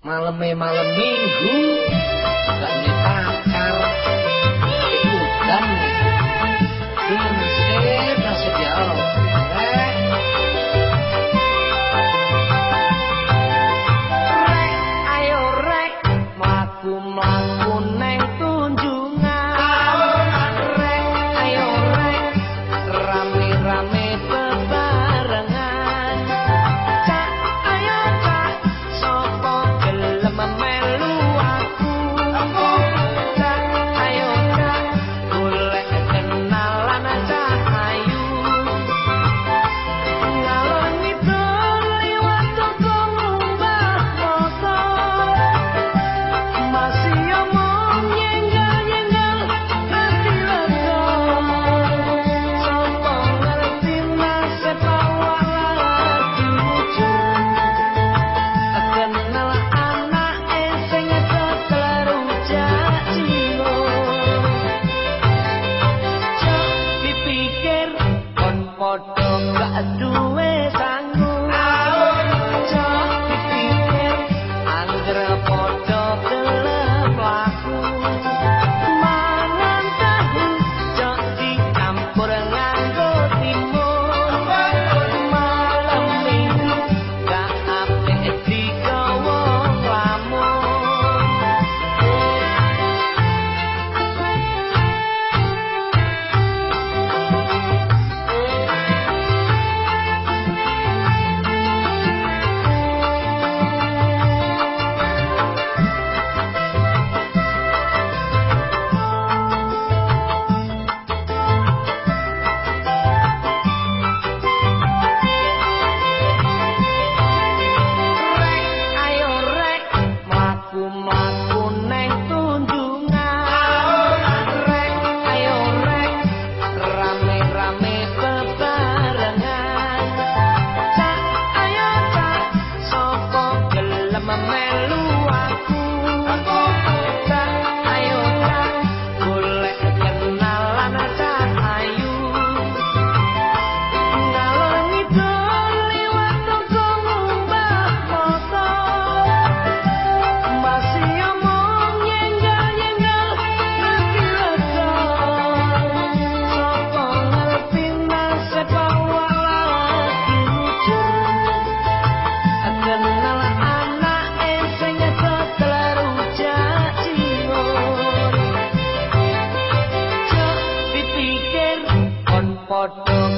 maleme malam minggu Lord.